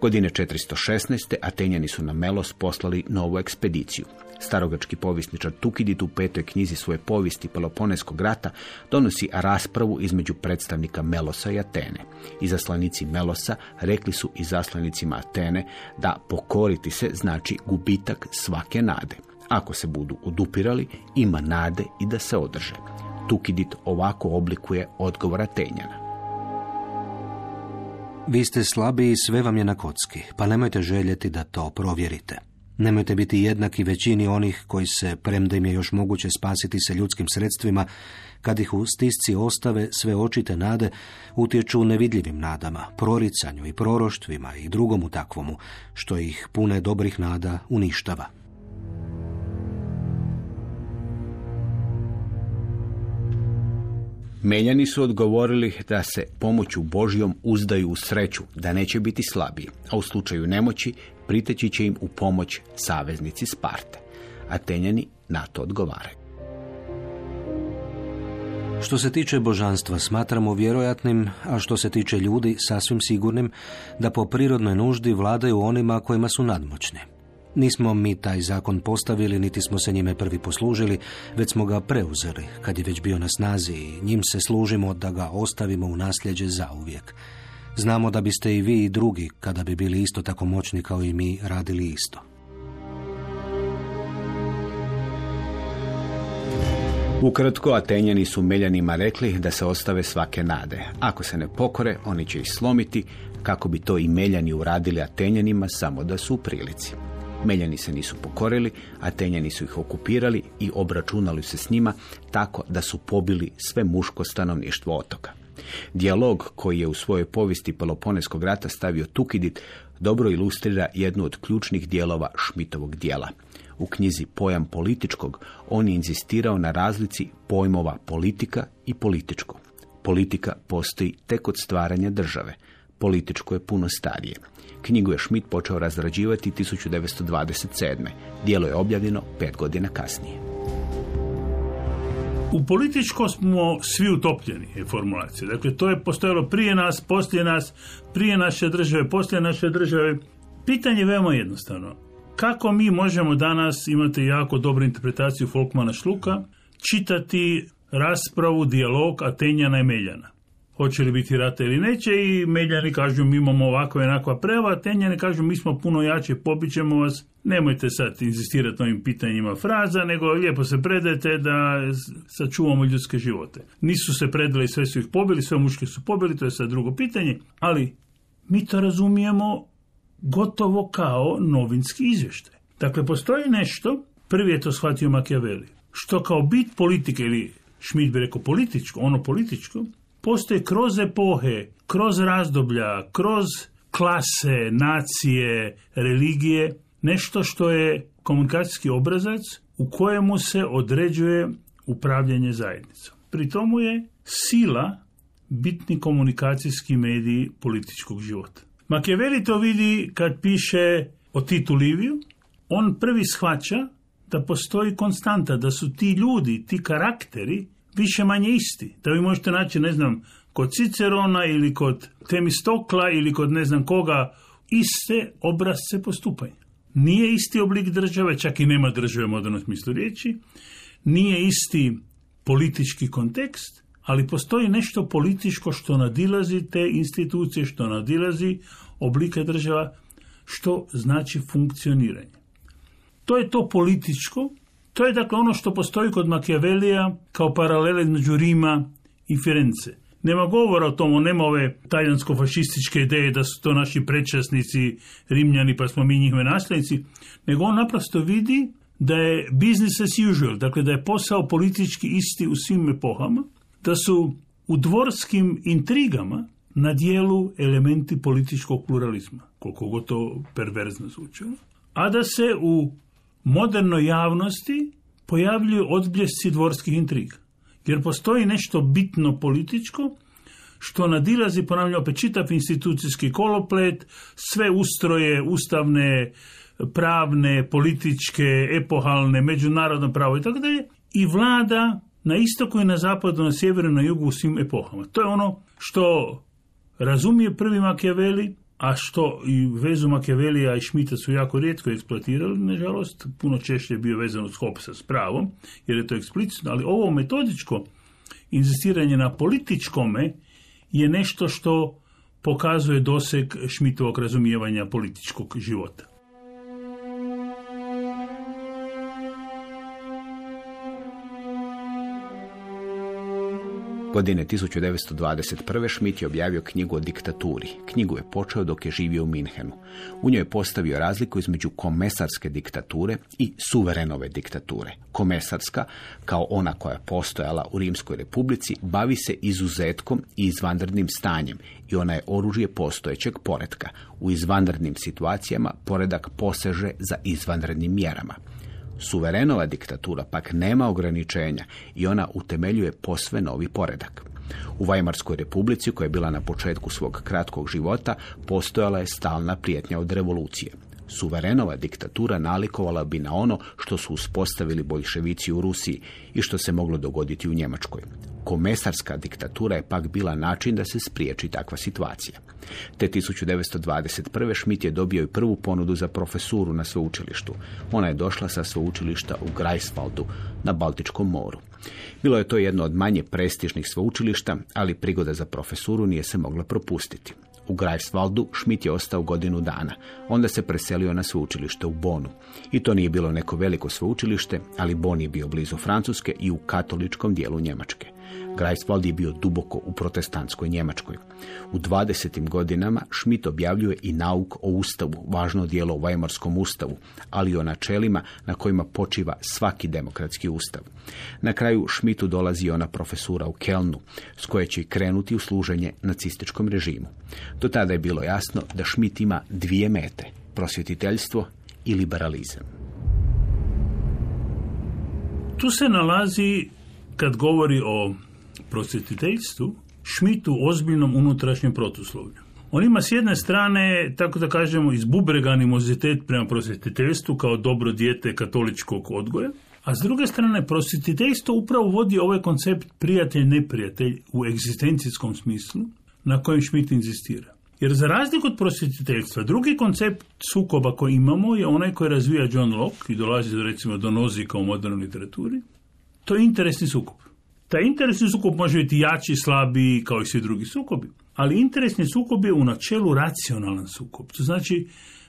Godine 416. Atenjani su na Melos poslali novu ekspediciju. Starogački povisničar Tukidit u petoj knjizi svoje povijesti Peloponeskog rata donosi raspravu između predstavnika Melosa i Atene. Izaslanici Melosa rekli su izaslanicima Atene da pokoriti se znači gubitak svake nade. Ako se budu odupirali, ima nade i da se održe. Tukidit ovako oblikuje odgovor Atenjana. Vi ste slabi i sve vam je na kocki, pa nemojte željeti da to provjerite. Nemojte biti jednaki većini onih koji se, premda im je još moguće spasiti se ljudskim sredstvima, kad ih u stisci ostave sve očite nade, utječu nevidljivim nadama, proricanju i proroštvima i drugomu takvomu, što ih pune dobrih nada uništava. Meljani su odgovorili da se pomoću Božjom uzdaju u sreću, da neće biti slabiji, a u slučaju nemoći priteći će im u pomoć saveznici Sparte. Atenjani na to odgovaraju. Što se tiče božanstva smatramo vjerojatnim, a što se tiče ljudi sasvim sigurnim da po prirodnoj nuždi vladaju onima kojima su nadmoćni. Nismo mi taj zakon postavili, niti smo se njime prvi poslužili, već smo ga preuzeli, kad je već bio na snazi i njim se služimo da ga ostavimo u nasljeđe zauvijek. Znamo da biste i vi i drugi, kada bi bili isto tako moćni kao i mi, radili isto. Ukratko, Atenjani su Meljanima rekli da se ostave svake nade. Ako se ne pokore, oni će ih slomiti, kako bi to i Meljani uradili Atenjanima samo da su u prilici. Meljani se nisu pokorili, Atenjani su ih okupirali i obračunali se s njima tako da su pobili sve muško stanovništvo otoka. Dijalog koji je u svojoj povijesti Peloponeskog rata stavio Tukidit dobro ilustrira jednu od ključnih dijelova Šmitovog dijela. U knjizi Pojam političkog on je inzistirao na razlici pojmova politika i političko. Politika postoji tek od stvaranja države. Političko je puno starije. Knjigu je Schmidt počeo razrađivati 1927. Dijelo je objavljeno pet godina kasnije. U političko smo svi utopljeni, je formulacija. Dakle, to je postojalo prije nas, poslije nas, prije naše države, poslije naše države. Pitanje je veoma jednostavno. Kako mi možemo danas imati jako dobru interpretaciju Folkmana Šluka, čitati raspravu, dijalog Atenjana i Meljana? Hoće li biti rata ili neće i Meljani kažu mi imamo ovakva i onakva preva, Atenjani kažu mi smo puno jače, pobićemo vas, nemojte sad inzistirati na ovim pitanjima fraza, nego lijepo se predajte da sačuvamo ljudske živote. Nisu se predali, sve su ih pobili, sve muške su pobili, to je sad drugo pitanje, ali mi to razumijemo gotovo kao novinski izvještaj. Dakle, postoji nešto, prvi je to shvatio Machiavelli, što kao bit politike ili Schmidt bi rekao političko, ono političko, postoje kroz epohe, kroz razdoblja, kroz klase, nacije, religije, nešto što je komunikacijski obrazac u kojemu se određuje upravljanje zajednicom. Pri tomu je sila bitni komunikacijski mediji političkog života. Machiavelli to vidi kad piše o Titu Liviju, on prvi shvaća da postoji konstanta, da su ti ljudi, ti karakteri više manje isti. Da vi možete naći, ne znam, kod Cicerona ili kod Temistokla ili kod ne znam koga, iste obrazce postupanja. Nije isti oblik države, čak i nema države u modernom smislu riječi, nije isti politički kontekst, ali postoji nešto političko što nadilazi te institucije, što nadilazi oblike država, što znači funkcioniranje. To je to političko, to je dakle ono što postoji kod Machiavellija kao paralele između Rima i Firence. Nema govora o tomu, nema ove talijansko-fašističke ideje da su to naši prečasnici Rimljani pa smo mi njihove nasljednici, nego on naprosto vidi da je business as usual, dakle da je posao politički isti u svim epohama, da su u dvorskim intrigama na dijelu elementi političkog pluralizma, koliko god to perverzno zvučilo, a da se u modernoj javnosti pojavljuju odbljesci dvorskih intriga. Jer postoji nešto bitno političko što nadilazi, ponavljam opet, čitav institucijski koloplet, sve ustroje, ustavne, pravne, političke, epohalne, međunarodno pravo i tako dalje, i vlada na istoku i na zapadu, na sjeveru, na jugu u svim epohama. To je ono što razumije prvi Machiavelli, a što i vezu Machiavellija i Šmita su jako rijetko eksploatirali, nažalost, puno češće je bio vezan uz Hobbesa s pravom, jer je to eksplicitno, ali ovo metodičko inzistiranje na političkome je nešto što pokazuje doseg Šmitovog razumijevanja političkog života. Godine 1921. Schmidt je objavio knjigu o diktaturi. Knjigu je počeo dok je živio u Minhenu. U njoj je postavio razliku između komesarske diktature i suverenove diktature. Komesarska, kao ona koja je postojala u Rimskoj republici, bavi se izuzetkom i izvanrednim stanjem i ona je oružje postojećeg poredka. U izvanrednim situacijama poredak poseže za izvanrednim mjerama. Suverenova diktatura pak nema ograničenja i ona utemeljuje posve novi poredak. U Vajmarskoj republici, koja je bila na početku svog kratkog života, postojala je stalna prijetnja od revolucije. Suverenova diktatura nalikovala bi na ono što su uspostavili bolševici u Rusiji i što se moglo dogoditi u Njemačkoj. Komesarska diktatura je pak bila način da se spriječi takva situacija. Te 1921. Schmidt je dobio i prvu ponudu za profesuru na sveučilištu. Ona je došla sa sveučilišta u Greifswaldu na Baltičkom moru. Bilo je to jedno od manje prestižnih sveučilišta, ali prigoda za profesuru nije se mogla propustiti. U Greifswaldu Schmidt je ostao godinu dana. Onda se preselio na sveučilište u Bonu. I to nije bilo neko veliko sveučilište, ali Bon je bio blizu Francuske i u katoličkom dijelu Njemačke. Greifswald je bio duboko u protestantskoj Njemačkoj. U 20. godinama Schmidt objavljuje i nauk o ustavu, važno dijelo u Weimarskom ustavu, ali i o načelima na kojima počiva svaki demokratski ustav. Na kraju Schmidtu dolazi ona profesura u Kelnu, s koje će krenuti u služenje nacističkom režimu. Do tada je bilo jasno da Schmidt ima dvije mete, prosvjetiteljstvo i liberalizam. Tu se nalazi, kad govori o prosvjetiteljstvu, Schmidt u ozbiljnom unutrašnjem protuslovlju. On ima s jedne strane, tako da kažemo, izbubregan animozitet prema prosvjetiteljstvu kao dobro dijete katoličkog odgoja, a s druge strane, prosvjetiteljstvo upravo vodi ovaj koncept prijatelj-neprijatelj u egzistencijskom smislu na kojem Schmidt inzistira. Jer za razliku od prosvjetiteljstva, drugi koncept sukoba koji imamo je onaj koji razvija John Locke i dolazi do, recimo do nozika u modernoj literaturi. To je interesni sukob. Taj interesni sukob može biti jači, slabiji, kao i svi drugi sukobi. Ali interesni sukob je u načelu racionalan sukob. To znači,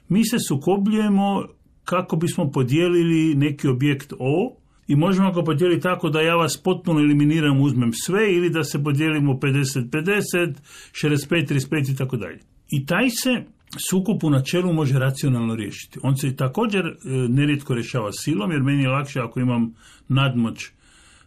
mi se sukobljujemo kako bismo podijelili neki objekt O i možemo ga podijeliti tako da ja vas potpuno eliminiram, uzmem sve ili da se podijelimo 50-50, 65-35 i tako dalje. I taj se sukob u načelu može racionalno riješiti. On se također e, nerijetko rješava silom, jer meni je lakše ako imam nadmoć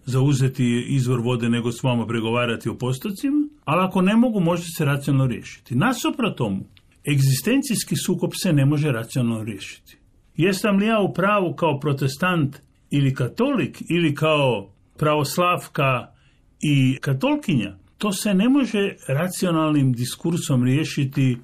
zauzeti izvor vode nego s vama pregovarati o postocima, ali ako ne mogu, može se racionalno riješiti. Nasuprot tomu, egzistencijski sukob se ne može racionalno riješiti. Jesam li ja u pravu kao protestant ili katolik ili kao pravoslavka i katolkinja, to se ne može racionalnim diskursom riješiti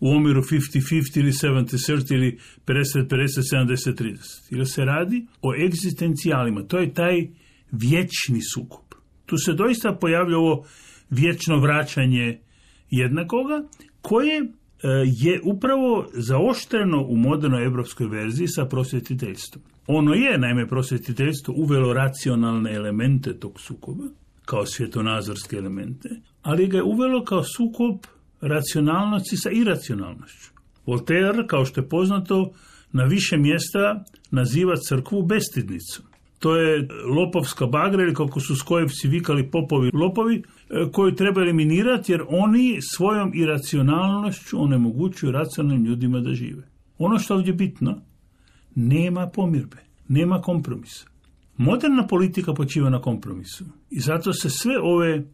u omjeru 50-50 ili 70-30 ili 50-50-70-30. Jer se radi o egzistencijalima. To je taj vječni sukob. Tu se doista pojavlja ovo vječno vraćanje jednakoga koje e, je upravo zaoštreno u modernoj evropskoj verziji sa prosvjetiteljstvom. Ono je, naime, prosvjetiteljstvo uvelo racionalne elemente tog sukoba, kao svjetonazorske elemente, ali ga je uvelo kao sukob racionalnosti sa iracionalnošću. Voltaire, kao što je poznato, na više mjesta naziva crkvu bestidnicom. To je lopovska bagra ili kako su skojevci vikali popovi lopovi, e, koju treba eliminirati jer oni svojom iracionalnošću onemogućuju racionalnim ljudima da žive. Ono što ovdje bitno, nema pomirbe, nema kompromisa. Moderna politika počiva na kompromisu i zato se sve ove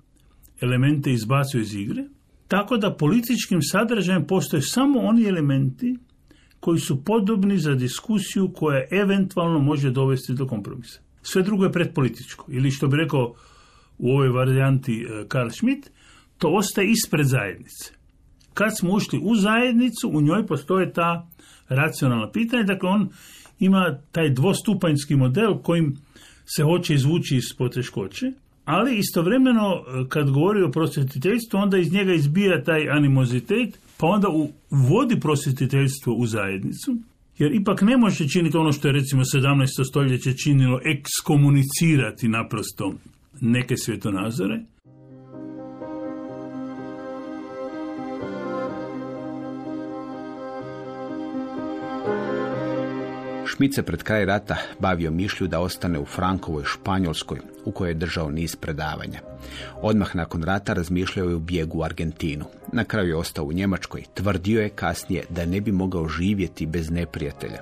elemente izbacuju iz igre, tako da političkim sadržajem postoje samo oni elementi koji su podobni za diskusiju koja eventualno može dovesti do kompromisa. Sve drugo je predpolitičko. Ili što bi rekao u ovoj varijanti e, Karl Schmidt, to ostaje ispred zajednice. Kad smo ušli u zajednicu, u njoj postoje ta racionalna pitanja, dakle on ima taj dvostupanjski model kojim se hoće izvući iz poteškoće, ali istovremeno e, kad govori o prosvjetiteljstvu, onda iz njega izbija taj animozitet, pa onda uvodi prosvjetiteljstvo u zajednicu, jer ipak ne može činiti ono što je recimo 17. stoljeće činilo ekskomunicirati naprosto neke svjetonazore, Šmit se pred kraj rata bavio mišlju da ostane u Frankovoj Španjolskoj, u kojoj je držao niz predavanja. Odmah nakon rata razmišljao je u bijegu u Argentinu. Na kraju je ostao u Njemačkoj. Tvrdio je kasnije da ne bi mogao živjeti bez neprijatelja.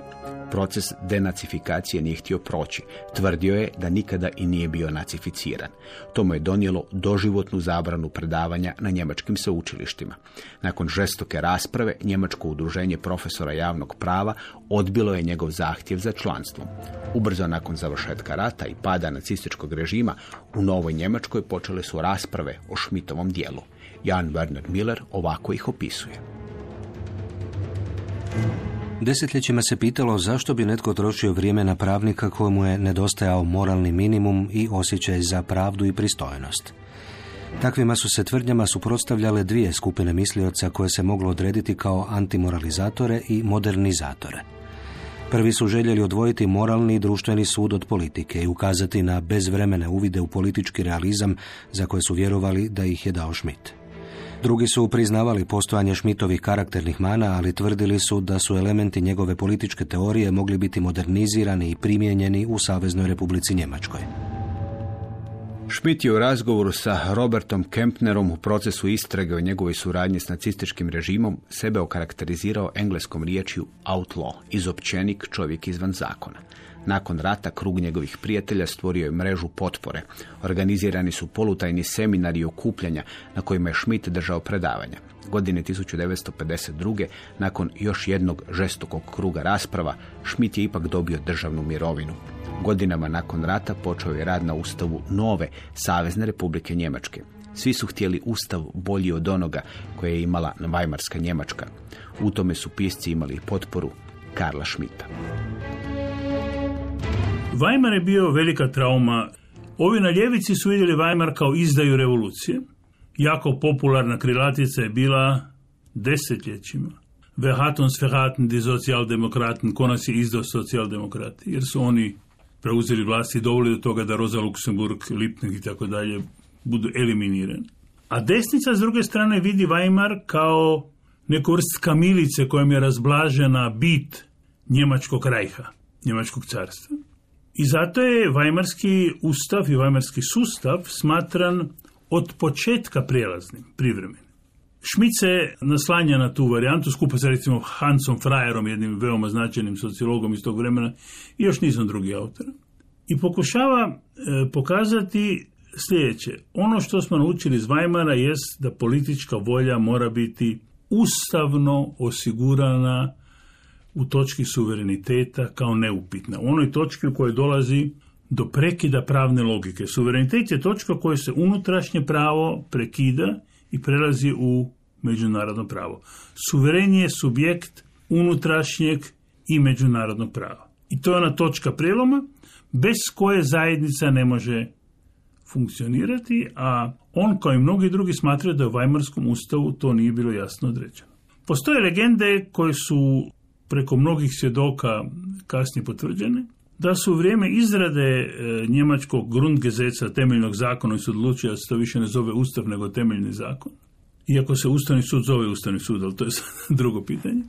Proces denacifikacije nije htio proći. Tvrdio je da nikada i nije bio nacificiran. To mu je donijelo doživotnu zabranu predavanja na njemačkim sveučilištima. Nakon žestoke rasprave, Njemačko udruženje profesora javnog prava odbilo je njegov zahtjev za članstvom. Ubrzo nakon završetka rata i pada nacističkog režima, u Novoj Njemačkoj počele su rasprave o Šmitovom dijelu. Jan Werner Miller ovako ih opisuje. Desetljećima se pitalo zašto bi netko trošio vrijeme na pravnika kojemu je nedostajao moralni minimum i osjećaj za pravdu i pristojnost. Takvima su se tvrdnjama suprotstavljale dvije skupine mislioca koje se moglo odrediti kao antimoralizatore i modernizatore. Prvi su željeli odvojiti moralni i društveni sud od politike i ukazati na bezvremene uvide u politički realizam za koje su vjerovali da ih je dao Schmidt. Drugi su priznavali postojanje Šmitovih karakternih mana, ali tvrdili su da su elementi njegove političke teorije mogli biti modernizirani i primijenjeni u Saveznoj Republici Njemačkoj. Schmidt je u razgovoru sa Robertom Kempnerom u procesu istrage o njegovoj suradnji s nacističkim režimom sebe okarakterizirao engleskom riječju outlaw, izopćenik, čovjek izvan zakona. Nakon rata krug njegovih prijatelja stvorio je mrežu potpore. Organizirani su polutajni seminari i okupljanja na kojima je Schmidt držao predavanja. Godine 1952. nakon još jednog žestokog kruga rasprava, Schmidt je ipak dobio državnu mirovinu. Godinama nakon rata počeo je rad na ustavu nove Savezne republike Njemačke. Svi su htjeli ustav bolji od onoga koje je imala Weimarska Njemačka. U tome su pisci imali potporu Karla Schmidta. Weimar je bio velika trauma. Ovi na ljevici su vidjeli Weimar kao izdaju revolucije. Jako popularna krilatica je bila desetljećima. Wer hat uns verraten die Sozialdemokraten, ko nas je izdao socijaldemokrati, jer su oni preuzeli vlasti i doveli do toga da Rosa Luxemburg, Lipnik i tako dalje budu eliminirani. A desnica s druge strane vidi Weimar kao neku vrst kamilice kojom je razblažena bit Njemačkog rajha, Njemačkog carstva. I zato je Vajmarski ustav i Vajmarski sustav smatran od početka prijelaznim, privremenim. Schmidt se naslanja na tu varijantu skupa sa recimo Hansom Frajerom, jednim veoma značajnim sociologom iz tog vremena i još nizom drugih autora. I pokušava e, pokazati sljedeće. Ono što smo naučili iz Weimara jest da politička volja mora biti ustavno osigurana u točki suvereniteta kao neupitna. U onoj točki u kojoj dolazi do prekida pravne logike. Suverenitet je točka kojoj se unutrašnje pravo prekida i prelazi u međunarodno pravo. Suveren je subjekt unutrašnjeg i međunarodnog prava. I to je ona točka preloma bez koje zajednica ne može funkcionirati, a on kao i mnogi drugi smatraju da u Weimarskom ustavu to nije bilo jasno određeno. Postoje legende koje su preko mnogih svjedoka kasnije potvrđene, da su u vrijeme izrade e, njemačkog Grundgesetza temeljnog zakona i su odlučili da se to više ne zove ustav nego temeljni zakon. Iako se Ustavni sud zove Ustavni sud, ali to je drugo pitanje.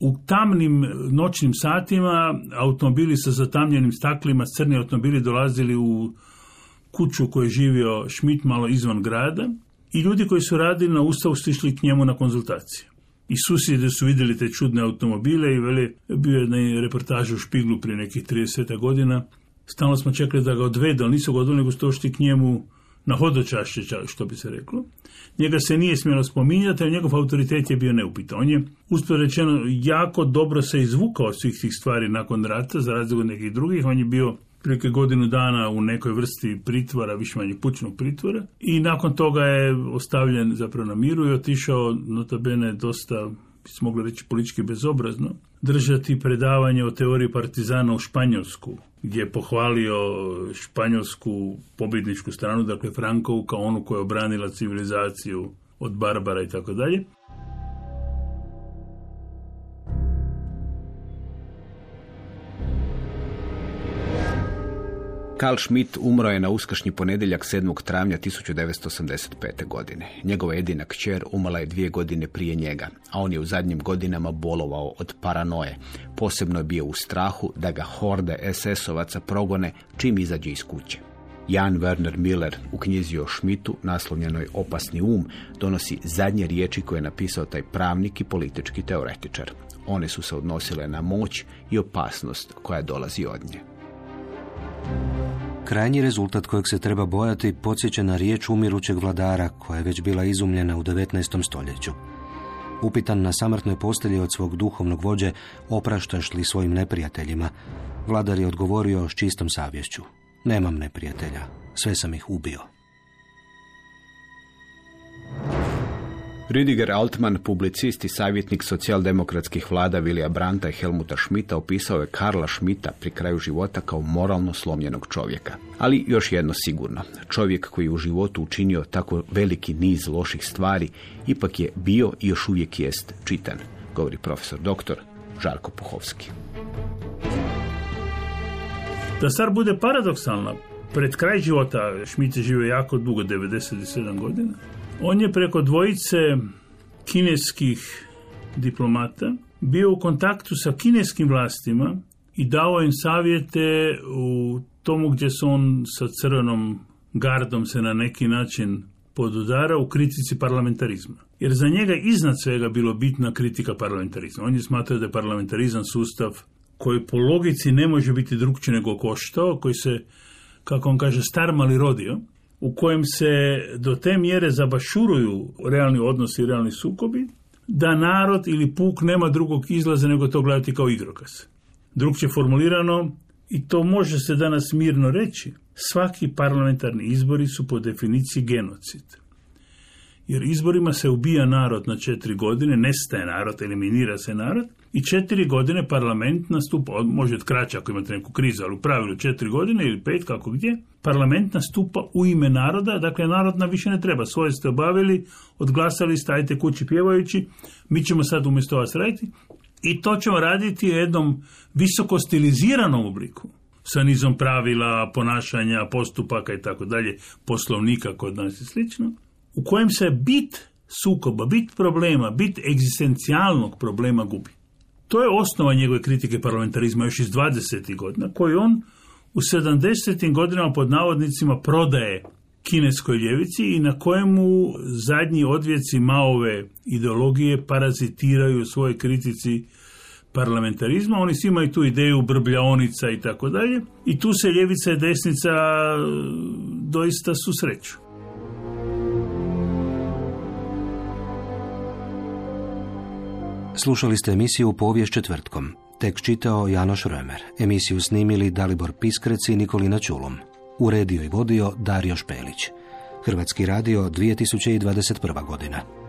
U tamnim noćnim satima automobili sa zatamljenim staklima, crni automobili dolazili u kuću u kojoj je živio Schmidt malo izvan grada i ljudi koji su radili na ustavu su išli k njemu na konzultacije. I susjede su vidjeli te čudne automobile i veli, bio je na reportažu u Špiglu prije nekih 30 godina. Stalno smo čekali da ga odvedu, ali nisu ga odveli, nego su k njemu na hodočašće, što bi se reklo. Njega se nije smjelo spominjati, ali njegov autoritet je bio neupitan. On je, rečeno, jako dobro se izvukao svih tih stvari nakon rata, za razliku nekih drugih. On je bio prilike godinu dana u nekoj vrsti pritvora, više manje kućnog pritvora i nakon toga je ostavljen zapravo na miru i otišao notabene dosta bi se moglo reći politički bezobrazno, držati predavanje o teoriji partizana u Španjolsku, gdje je pohvalio španjolsku pobjedničku stranu, dakle Frankovu kao onu koja je obranila civilizaciju od Barbara i tako dalje. Karl Schmidt umro je na uskršnji ponedjeljak 7. travnja 1985. godine. Njegova jedina kćer umala je dvije godine prije njega, a on je u zadnjim godinama bolovao od paranoje. Posebno je bio u strahu da ga horde SS-ovaca progone čim izađe iz kuće. Jan Werner Miller u knjizi o Schmidtu, naslovljenoj Opasni um, donosi zadnje riječi koje je napisao taj pravnik i politički teoretičar. One su se odnosile na moć i opasnost koja dolazi od nje. Krajnji rezultat kojeg se treba bojati podsjeća na riječ umirućeg vladara koja je već bila izumljena u 19. stoljeću. Upitan na samrtnoj postelji od svog duhovnog vođe opraštaš li svojim neprijateljima, vladar je odgovorio s čistom savješću. Nemam neprijatelja, sve sam ih ubio. Rüdiger Altman, publicist i savjetnik socijaldemokratskih vlada Vilija Branta i Helmuta Schmidta, opisao je Karla Schmidta pri kraju života kao moralno slomljenog čovjeka. Ali još jedno sigurno, čovjek koji je u životu učinio tako veliki niz loših stvari, ipak je bio i još uvijek jest čitan, govori profesor doktor Žarko Puhovski. Da stvar bude paradoksalna, pred kraj života Schmidt je živio jako dugo, 97 godina, on je preko dvojice kineskih diplomata bio u kontaktu sa kineskim vlastima i dao im savjete u tomu gdje se on sa crvenom gardom se na neki način podudara u kritici parlamentarizma. Jer za njega iznad svega bilo bitna kritika parlamentarizma. On je smatrao da je parlamentarizam sustav koji po logici ne može biti drugčiji nego koštao, koji se, kako on kaže, starmali rodio u kojem se do te mjere zabašuruju realni odnosi i realni sukobi, da narod ili puk nema drugog izlaza nego to gledati kao igrokaz. Drugče formulirano, i to može se danas mirno reći, svaki parlamentarni izbori su po definiciji genocid. Jer izborima se ubija narod na četiri godine, nestaje narod, eliminira se narod, i četiri godine parlament nastupa, može kraće ako imate neku krizu, ali u pravilu četiri godine ili pet, kako gdje, parlament nastupa u ime naroda, dakle narod nam više ne treba, svoje ste obavili, odglasali, stajte kući pjevajući, mi ćemo sad umjesto vas raditi. I to ćemo raditi u jednom visoko stiliziranom obliku. Sa nizom pravila, ponašanja, postupaka i tako dalje, poslovnika kod nas i slično, u kojem se bit sukoba, bit problema, bit egzistencijalnog problema gubi. To je osnova njegove kritike parlamentarizma još iz 20. godina, koju on u 70. godinama pod navodnicima prodaje kineskoj ljevici i na kojemu zadnji odvjeci Maove ideologije parazitiraju u svojoj kritici parlamentarizma. Oni svi imaju tu ideju brbljaonica i tako dalje. I tu se ljevica i desnica doista susreću. Slušali ste emisiju Povijest četvrtkom. Tek čitao Janoš Römer. Emisiju snimili Dalibor Piskrec i Nikolina Čulom. Uredio i vodio Dario Špelić. Hrvatski radio 2021. godina.